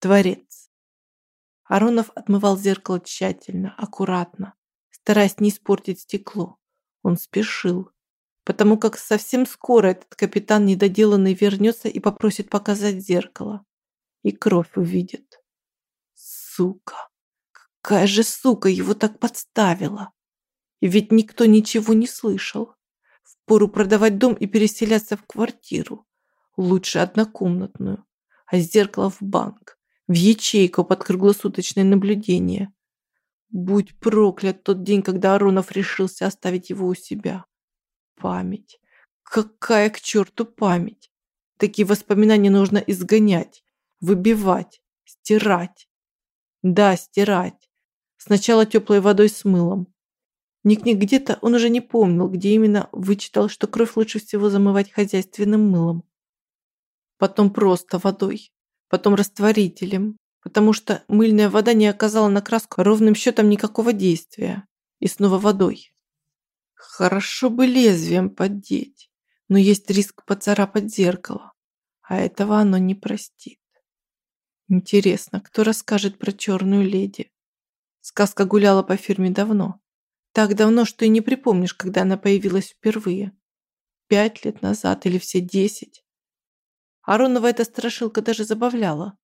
Творец. Аронов отмывал зеркало тщательно, аккуратно, стараясь не испортить стекло. Он спешил, потому как совсем скоро этот капитан недоделанный вернется и попросит показать зеркало. И кровь увидит. Сука! Какая же сука его так подставила! И ведь никто ничего не слышал. Впору продавать дом и переселяться в квартиру. Лучше однокомнатную. А зеркало в банк. В ячейку под круглосуточное наблюдение. Будь проклят тот день, когда Аронов решился оставить его у себя. Память. Какая к черту память? Такие воспоминания нужно изгонять, выбивать, стирать. Да, стирать. Сначала теплой водой с мылом, Ник-ник где-то он уже не помнил, где именно вычитал, что кровь лучше всего замывать хозяйственным мылом. Потом просто водой, потом растворителем, потому что мыльная вода не оказала на краску ровным счетом никакого действия. И снова водой. Хорошо бы лезвием поддеть, но есть риск поцарапать зеркало, а этого оно не простит. Интересно, кто расскажет про черную леди? Сказка гуляла по фирме давно. Так давно, что и не припомнишь, когда она появилась впервые. Пять лет назад или все десять. Аронова эта страшилка даже забавляла.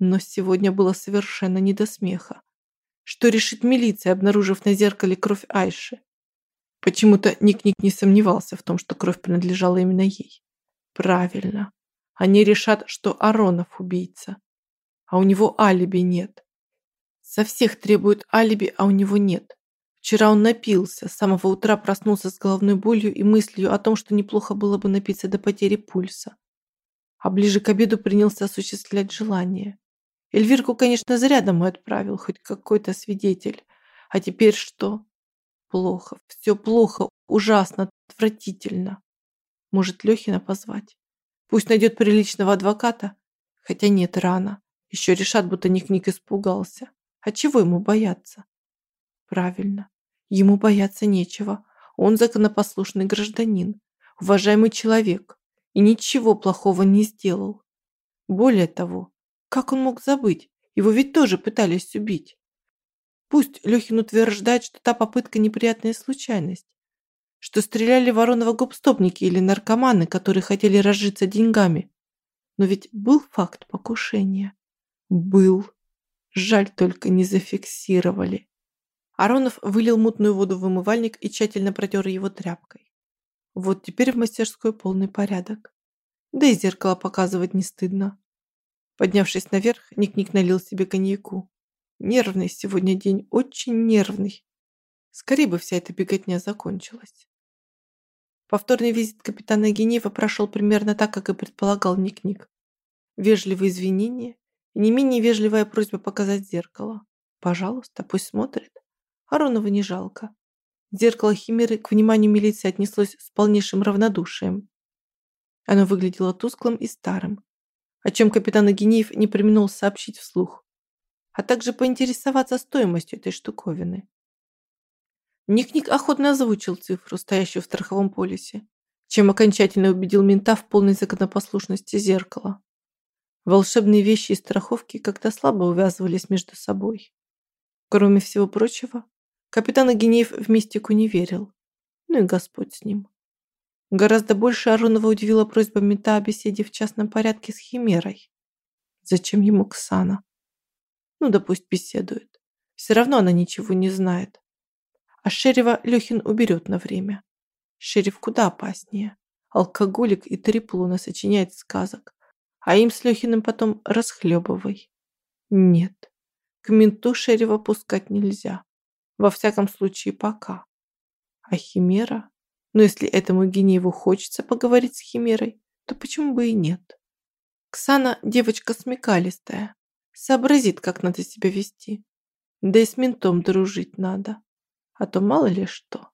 Но сегодня было совершенно не до смеха. Что решит милиция, обнаружив на зеркале кровь Айши? Почему-то Ник-Ник не сомневался в том, что кровь принадлежала именно ей. Правильно. Они решат, что Аронов убийца. А у него алиби нет. Со всех требуют алиби, а у него нет. Вчера он напился, с самого утра проснулся с головной болью и мыслью о том, что неплохо было бы напиться до потери пульса. А ближе к обеду принялся осуществлять желание. Эльвирку, конечно, зря домой отправил, хоть какой-то свидетель. А теперь что? Плохо, все плохо, ужасно, отвратительно. Может, Лехина позвать? Пусть найдет приличного адвоката? Хотя нет, рано. Еще решат, будто Ник-Ник испугался. А чего ему бояться? Правильно. Ему бояться нечего. Он законопослушный гражданин, уважаемый человек и ничего плохого не сделал. Более того, как он мог забыть? Его ведь тоже пытались убить. Пусть Лехин утверждает, что та попытка неприятная случайность, что стреляли Воронова гопстопники или наркоманы, которые хотели разжиться деньгами. Но ведь был факт покушения. Был. Жаль, только не зафиксировали. Аронов вылил мутную воду в вымывальник и тщательно протер его тряпкой. Вот теперь в мастерской полный порядок. Да и зеркало показывать не стыдно. Поднявшись наверх, Ник-Ник налил себе коньяку. Нервный сегодня день, очень нервный. Скорее бы вся эта беготня закончилась. Повторный визит капитана Генеева прошел примерно так, как и предполагал Ник-Ник. Вежливые извинения и не менее вежливая просьба показать зеркало. Пожалуйста, пусть смотрит. Аронова не жалко. Зеркало Химеры к вниманию милиции отнеслось с полнейшим равнодушием. Оно выглядело тусклым и старым, о чем капитан Агинеев не применил сообщить вслух, а также поинтересоваться стоимостью этой штуковины. Ник-Ник охотно озвучил цифру, стоящую в страховом полисе, чем окончательно убедил мента в полной законопослушности зеркала. Волшебные вещи и страховки как-то слабо увязывались между собой. Кроме всего прочего, Капитан Агинеев в мистику не верил. Ну и Господь с ним. Гораздо больше Аронова удивила просьба мента о беседе в частном порядке с Химерой. Зачем ему Ксана? Ну да пусть беседует. Все равно она ничего не знает. А Шерева Лехин уберет на время. Шериф куда опаснее. Алкоголик и трепло сочиняет сказок. А им с Лехиным потом расхлебывай. Нет, к менту Шерева пускать нельзя. Во всяком случае, пока. А Химера? Но если этому Генееву хочется поговорить с Химерой, то почему бы и нет? Ксана девочка смекалистая. Сообразит, как надо себя вести. Да и с ментом дружить надо. А то мало ли что.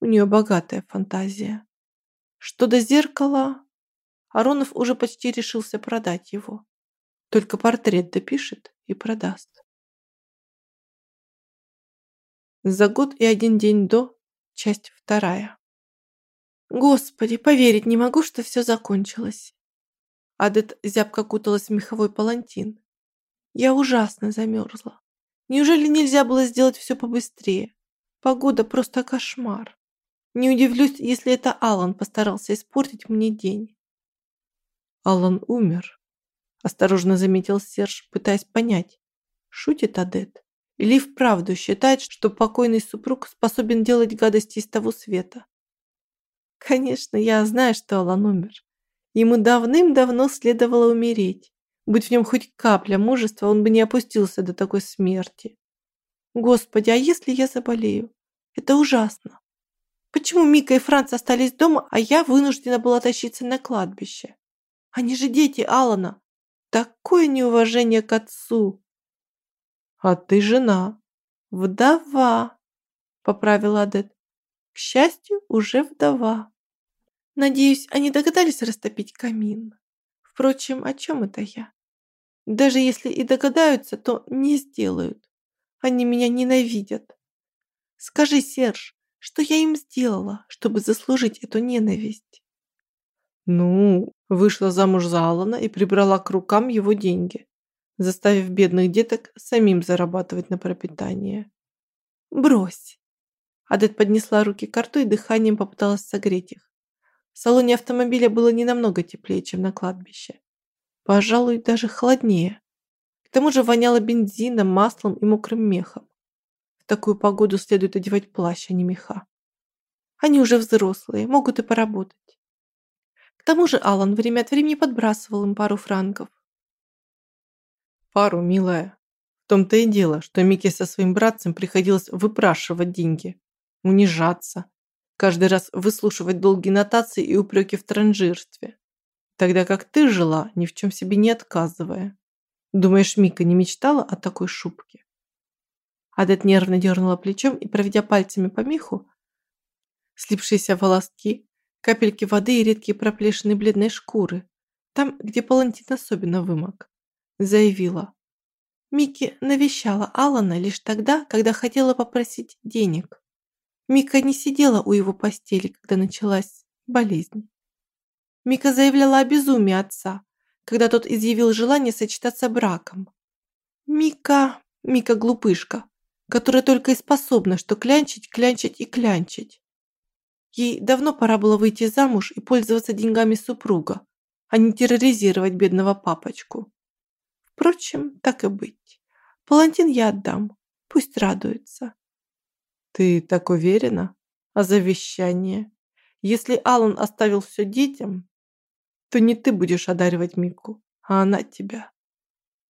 У нее богатая фантазия. Что до зеркала, Аронов уже почти решился продать его. Только портрет допишет и продаст. За год и один день до, часть вторая. Господи, поверить не могу, что все закончилось. Адет зябко куталась в меховой палантин. Я ужасно замерзла. Неужели нельзя было сделать все побыстрее? Погода просто кошмар. Не удивлюсь, если это Алан постарался испортить мне день. Алан умер, осторожно заметил Серж, пытаясь понять, шутит Адет или вправду считает, что покойный супруг способен делать гадости из того света. Конечно, я знаю, что Алан умер. Ему давным-давно следовало умереть. Будь в нем хоть капля мужества, он бы не опустился до такой смерти. Господи, а если я заболею? Это ужасно. Почему Мика и Франц остались дома, а я вынуждена была тащиться на кладбище? Они же дети Алана. Такое неуважение к отцу. А ты жена. Вдова, поправила Адет. К счастью, уже вдова. Надеюсь, они догадались растопить камин. Впрочем, о чем это я? Даже если и догадаются, то не сделают. Они меня ненавидят. Скажи, Серж, что я им сделала, чтобы заслужить эту ненависть? Ну, вышла замуж за Алана и прибрала к рукам его деньги, заставив бедных деток самим зарабатывать на пропитание. Брось. Адет поднесла руки к рту и дыханием попыталась согреть их. В салоне автомобиля было не намного теплее, чем на кладбище пожалуй, даже холоднее. К тому же воняло бензином, маслом и мокрым мехом. В такую погоду следует одевать плащ, а не меха. Они уже взрослые, могут и поработать. К тому же Алан время от времени подбрасывал им пару франков. Пару, милая. В том-то и дело, что Микки со своим братцем приходилось выпрашивать деньги, унижаться, каждый раз выслушивать долгие нотации и упреки в транжирстве тогда как ты жила, ни в чем себе не отказывая. Думаешь, Мика не мечтала о такой шубке? Адет нервно дернула плечом и, проведя пальцами по меху, слипшиеся волоски, капельки воды и редкие проплешины бледной шкуры, там, где палантин особенно вымок, заявила. Микки навещала Алана лишь тогда, когда хотела попросить денег. Мика не сидела у его постели, когда началась болезнь. Мика заявляла о безумии отца, когда тот изъявил желание сочетаться браком. Мика, Мика глупышка, которая только и способна что клянчить, клянчить и клянчить. Ей давно пора было выйти замуж и пользоваться деньгами супруга, а не терроризировать бедного папочку. Впрочем, так и быть. Палантин я отдам, пусть радуется. Ты так уверена? А завещание? Если Алан оставил все детям, то не ты будешь одаривать Мику, а она тебя.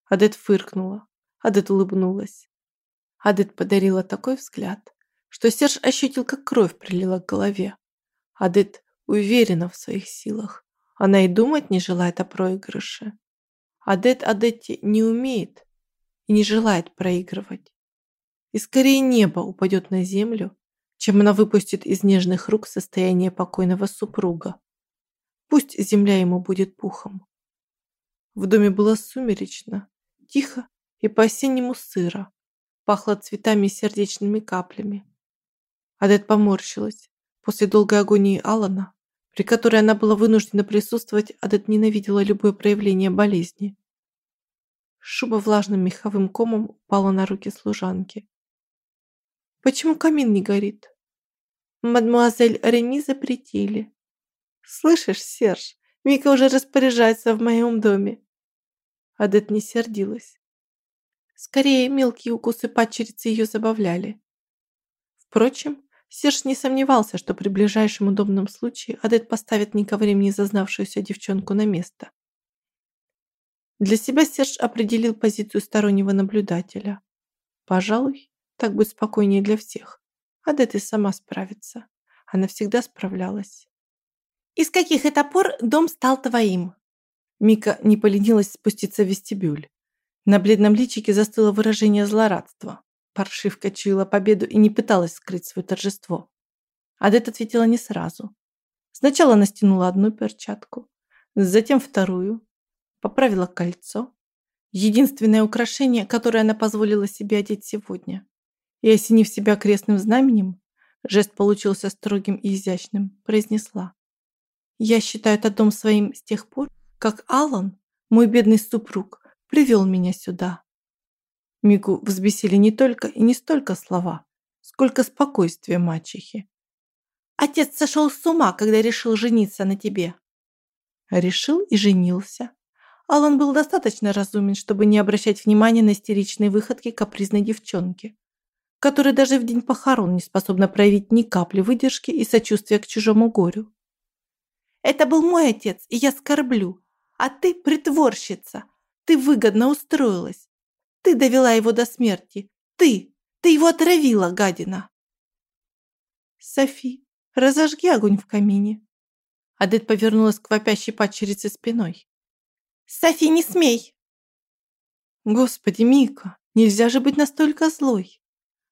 Адет фыркнула. Адет улыбнулась. Адет подарила такой взгляд, что Серж ощутил, как кровь прилила к голове. Адет уверена в своих силах. Она и думать не желает о проигрыше. Адет Адетти не умеет и не желает проигрывать. И скорее небо упадет на землю, чем она выпустит из нежных рук состояние покойного супруга. Пусть земля ему будет пухом. В доме было сумеречно, тихо и по-осеннему сыро. Пахло цветами и сердечными каплями. Адет поморщилась. После долгой агонии Алана, при которой она была вынуждена присутствовать, Адет ненавидела любое проявление болезни. Шуба влажным меховым комом упала на руки служанки. «Почему камин не горит?» «Мадмуазель Рени запретили», «Слышишь, Серж, Мика уже распоряжается в моем доме». Адет не сердилась. Скорее, мелкие укусы падчерицы ее забавляли. Впрочем, Серж не сомневался, что при ближайшем удобном случае Адет поставит ни ко времени зазнавшуюся девчонку на место. Для себя Серж определил позицию стороннего наблюдателя. Пожалуй, так будет спокойнее для всех. Адет и сама справится. Она всегда справлялась. «Из каких это пор дом стал твоим?» Мика не поленилась спуститься в вестибюль. На бледном личике застыло выражение злорадства. Паршивка чуяла победу и не пыталась скрыть свое торжество. Адет ответила не сразу. Сначала она стянула одну перчатку, затем вторую, поправила кольцо. Единственное украшение, которое она позволила себе одеть сегодня. И, осенив себя крестным знаменем, жест получился строгим и изящным, произнесла. Я считаю этот дом своим с тех пор, как Алан, мой бедный супруг, привел меня сюда. Мику взбесили не только и не столько слова, сколько спокойствие мачехи. «Отец сошел с ума, когда решил жениться на тебе». Решил и женился. Алан был достаточно разумен, чтобы не обращать внимания на истеричные выходки капризной девчонки, которая даже в день похорон не способна проявить ни капли выдержки и сочувствия к чужому горю. «Это был мой отец, и я скорблю, а ты притворщица. Ты выгодно устроилась. Ты довела его до смерти. Ты! Ты его отравила, гадина!» «Софи, разожги огонь в камине!» Адет повернулась к вопящей падчерице спиной. «Софи, не смей!» «Господи, Мика, нельзя же быть настолько злой.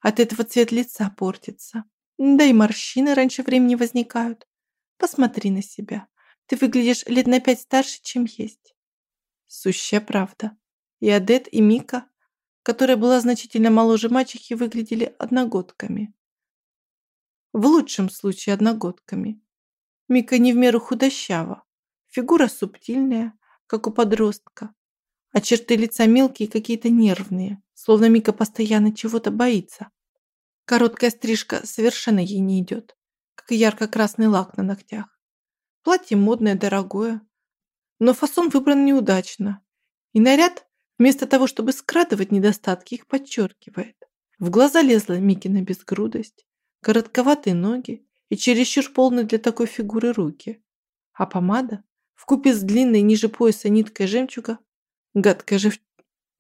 От этого цвет лица портится. Да и морщины раньше времени возникают. Посмотри на себя. Ты выглядишь лет на пять старше, чем есть». Сущая правда. И Адет, и Мика, которая была значительно моложе мачехи, выглядели одногодками. В лучшем случае одногодками. Мика не в меру худощава. Фигура субтильная, как у подростка. А черты лица мелкие, какие-то нервные, словно Мика постоянно чего-то боится. Короткая стрижка совершенно ей не идет, как и ярко-красный лак на ногтях. Платье модное, дорогое, но фасон выбран неудачно. И наряд, вместо того, чтобы скрадывать недостатки, их подчеркивает. В глаза лезла Микина безгрудость, коротковатые ноги и чересчур полные для такой фигуры руки. А помада Вкупе с длинной ниже пояса ниткой жемчуга гадкая, жев...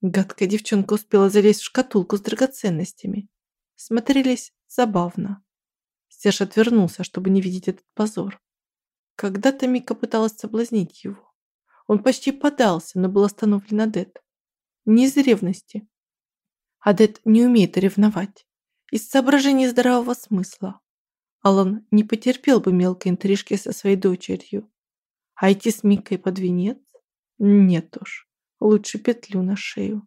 гадкая девчонка успела залезть в шкатулку с драгоценностями. Смотрелись забавно. Серж отвернулся, чтобы не видеть этот позор. Когда-то Мика пыталась соблазнить его. Он почти подался, но был остановлен Адет. Не из ревности. Адет не умеет ревновать. Из соображений здравого смысла. Алан не потерпел бы мелкой интрижки со своей дочерью. А идти с Микой под венец? Нет уж, лучше петлю на шею.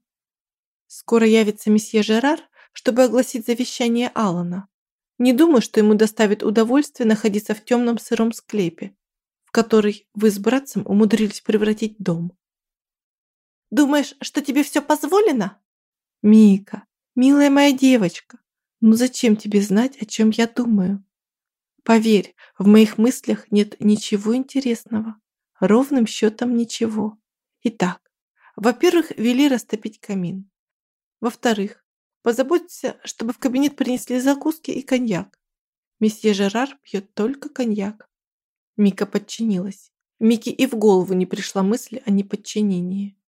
Скоро явится месье Жерар, чтобы огласить завещание Алана. Не думаю, что ему доставит удовольствие находиться в темном сыром склепе, в который вы с братцем умудрились превратить дом. Думаешь, что тебе все позволено? Мика, милая моя девочка, ну зачем тебе знать, о чем я думаю? Поверь, в моих мыслях нет ничего интересного. Ровным счетом ничего. Итак, во-первых, вели растопить камин. Во-вторых, позаботься, чтобы в кабинет принесли закуски и коньяк. Месье Жерар пьет только коньяк. Мика подчинилась. Мике и в голову не пришла мысль о неподчинении.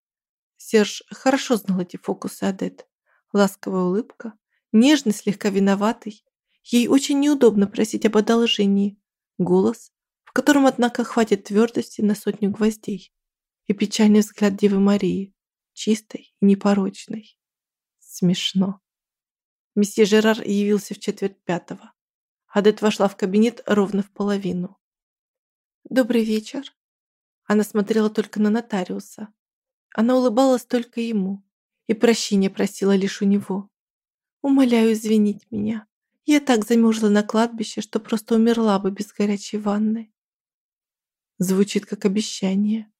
Серж хорошо знал эти фокусы Адет. Ласковая улыбка, нежный, слегка виноватый, Ей очень неудобно просить об одолжении. Голос, в котором, однако, хватит твердости на сотню гвоздей. И печальный взгляд Девы Марии, чистой и непорочной. Смешно. Месье Жерар явился в четверть пятого. Адет вошла в кабинет ровно в половину. «Добрый вечер». Она смотрела только на нотариуса. Она улыбалась только ему и прощения просила лишь у него. «Умоляю извинить меня. Я так замерзла на кладбище, что просто умерла бы без горячей ванны. Звучит как обещание.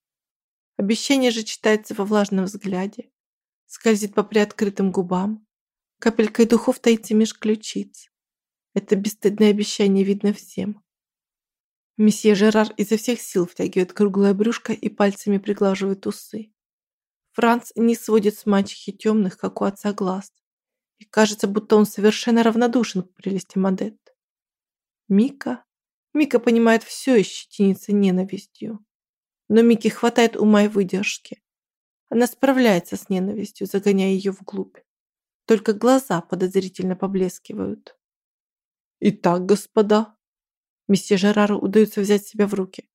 Обещание же читается во влажном взгляде, скользит по приоткрытым губам, капелькой духов таится меж ключиц. Это бесстыдное обещание видно всем. Месье Жерар изо всех сил втягивает круглое брюшко и пальцами приглаживает усы. Франц не сводит с мачехи темных, как у отца, глаз и кажется, будто он совершенно равнодушен к прелестям Адетт. Мика? Мика понимает все и щетинится ненавистью. Но Мике хватает ума и выдержки. Она справляется с ненавистью, загоняя ее вглубь. Только глаза подозрительно поблескивают. «Итак, господа», месье Жерару удается взять себя в руки.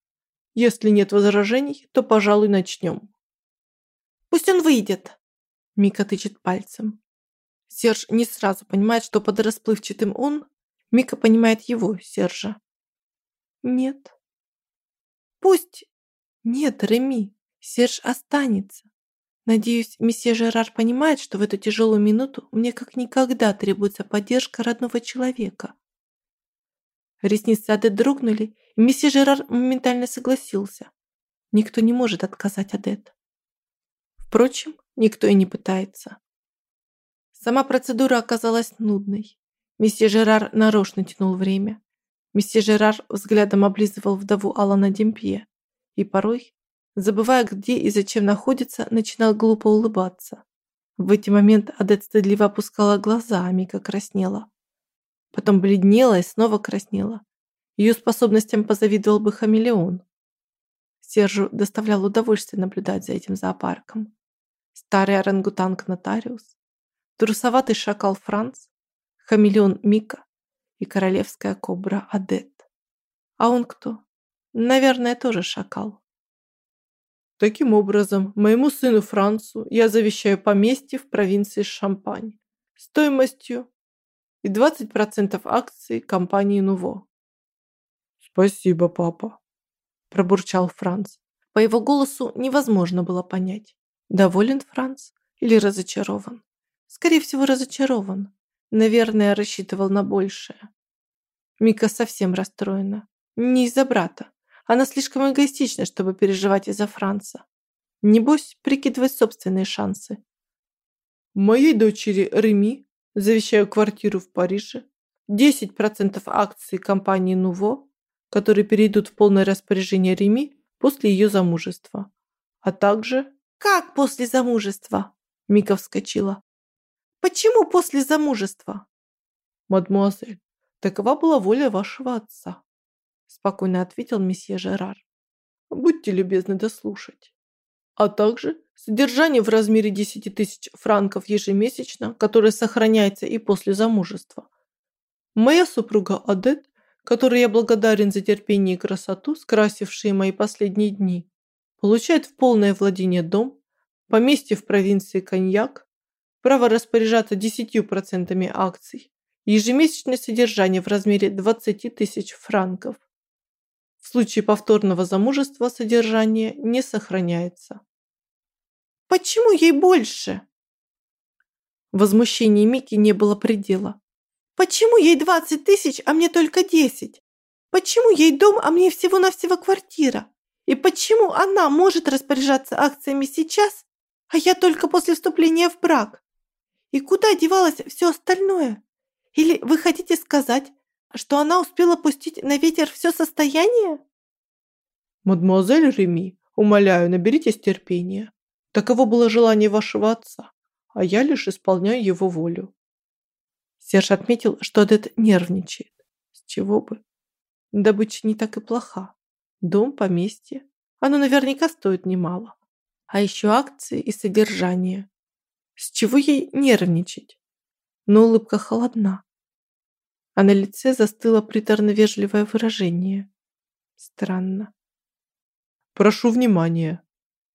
«Если нет возражений, то, пожалуй, начнем». «Пусть он выйдет», Мика тычет пальцем. Серж не сразу понимает, что под расплывчатым «он» Мика понимает его, Сержа. Нет. Пусть. Нет, Реми. Серж останется. Надеюсь, месье Жерар понимает, что в эту тяжелую минуту мне как никогда требуется поддержка родного человека. Ресницы Адет дрогнули, и месье Жерар моментально согласился. Никто не может отказать Адет. Впрочем, никто и не пытается. Сама процедура оказалась нудной. Месье Жерар нарочно тянул время. Месье Жерар взглядом облизывал вдову Алана Демпье и порой, забывая, где и зачем находится, начинал глупо улыбаться. В эти моменты Адет стыдливо опускала глаза, а Мика краснела. Потом бледнела и снова краснела. Ее способностям позавидовал бы хамелеон. Сержу доставлял удовольствие наблюдать за этим зоопарком. Старый орангутанг-нотариус, трусоватый шакал Франц, хамелеон Мика и королевская кобра Адет. А он кто? Наверное, тоже шакал. Таким образом, моему сыну Францу я завещаю поместье в провинции Шампань стоимостью и 20% акций компании Нуво. Спасибо, папа, пробурчал Франц. По его голосу невозможно было понять, доволен Франц или разочарован. Скорее всего, разочарован. Наверное, рассчитывал на большее. Мика совсем расстроена. Не из-за брата, она слишком эгоистична, чтобы переживать из-за Франца. Небось, прикидывать собственные шансы. Моей дочери Реми завещаю квартиру в Париже, 10% акций компании Нуво, которые перейдут в полное распоряжение Реми после ее замужества, а также... «Как после замужества?» Мика вскочила. «Почему после замужества?» «Мадемуазель, такова была воля вашего отца спокойно ответил месье Жерар. Будьте любезны дослушать. А также содержание в размере 10 тысяч франков ежемесячно, которое сохраняется и после замужества. Моя супруга Адет, которой я благодарен за терпение и красоту, скрасившие мои последние дни, получает в полное владение дом, поместье в провинции Коньяк, право распоряжаться 10% акций, ежемесячное содержание в размере 20 тысяч франков. В случае повторного замужества содержание не сохраняется. Почему ей больше? Возмущению Мики не было предела. Почему ей 20 тысяч, а мне только 10? Почему ей дом, а мне всего-навсего квартира? И почему она может распоряжаться акциями сейчас, а я только после вступления в брак? И куда девалось все остальное? Или вы хотите сказать, что она успела пустить на ветер все состояние? Мадемуазель Реми, умоляю, наберитесь терпения. Таково было желание вашего отца, а я лишь исполняю его волю. Серж отметил, что Адет нервничает. С чего бы? Добыча не так и плоха. Дом, поместье. Оно наверняка стоит немало. А еще акции и содержание. С чего ей нервничать? Но улыбка холодна а на лице застыло приторно-вежливое выражение. Странно. «Прошу внимания!»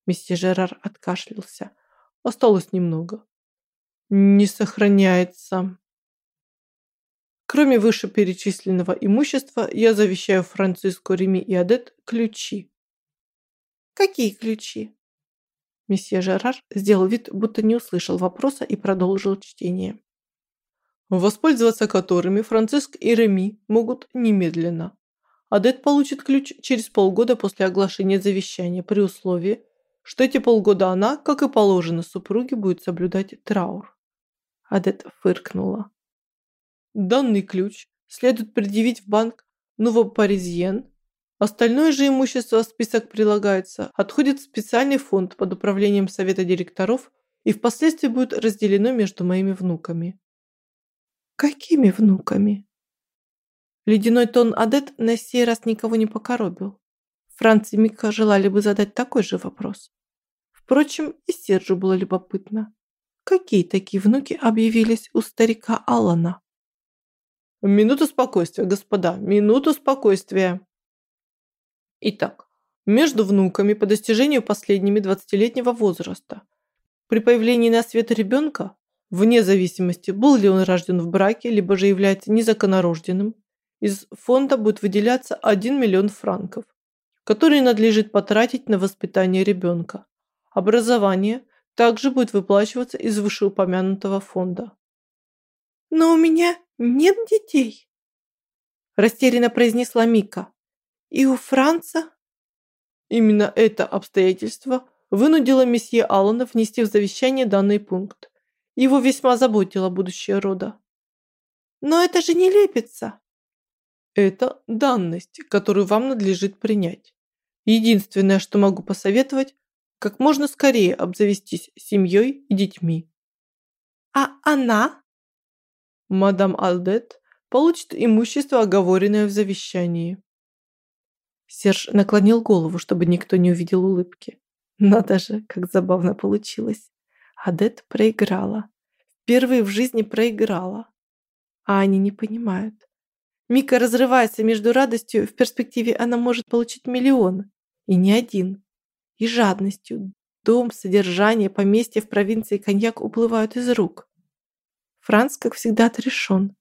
Месье Жерар откашлялся. «Осталось немного. Не сохраняется. Кроме вышеперечисленного имущества, я завещаю Франциско Реми и Адет ключи». «Какие ключи?» Месье Жерар сделал вид, будто не услышал вопроса и продолжил чтение воспользоваться которыми Франциск и Реми могут немедленно. Адет получит ключ через полгода после оглашения завещания при условии, что эти полгода она, как и положено супруге, будет соблюдать траур. Адет фыркнула. Данный ключ следует предъявить в банк Новопаризьен. Остальное же имущество, список прилагается, отходит в специальный фонд под управлением совета директоров и впоследствии будет разделено между моими внуками. Какими внуками? Ледяной тон Адет на сей раз никого не покоробил. Франц и Мика желали бы задать такой же вопрос. Впрочем, и Сержу было любопытно. Какие такие внуки объявились у старика Алана? Минуту спокойствия, господа, минуту спокойствия. Итак, между внуками по достижению последними 20-летнего возраста при появлении на свет ребенка вне зависимости, был ли он рожден в браке, либо же является незаконорожденным, из фонда будет выделяться 1 миллион франков, которые надлежит потратить на воспитание ребенка. Образование также будет выплачиваться из вышеупомянутого фонда. «Но у меня нет детей», – растерянно произнесла Мика. «И у Франца?» Именно это обстоятельство вынудило месье Аллана внести в завещание данный пункт Его весьма заботило будущее рода. Но это же не лепится. Это данность, которую вам надлежит принять. Единственное, что могу посоветовать, как можно скорее обзавестись семьей и детьми. А она? Мадам Алдет получит имущество, оговоренное в завещании. Серж наклонил голову, чтобы никто не увидел улыбки. Надо же, как забавно получилось. Адет проиграла. Впервые в жизни проиграла. А они не понимают. Мика разрывается между радостью, в перспективе она может получить миллион, и не один, и жадностью. Дом, содержание, поместье в провинции коньяк уплывают из рук. Франц, как всегда, отрешен.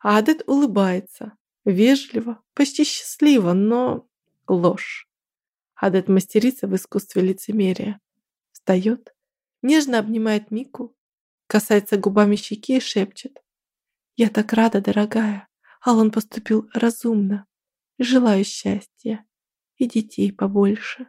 А Адет улыбается. Вежливо, почти счастливо, но ложь. Адет мастерица в искусстве лицемерия. Встает, нежно обнимает Мику, касается губами щеки и шепчет. «Я так рада, дорогая. Алан поступил разумно. Желаю счастья и детей побольше».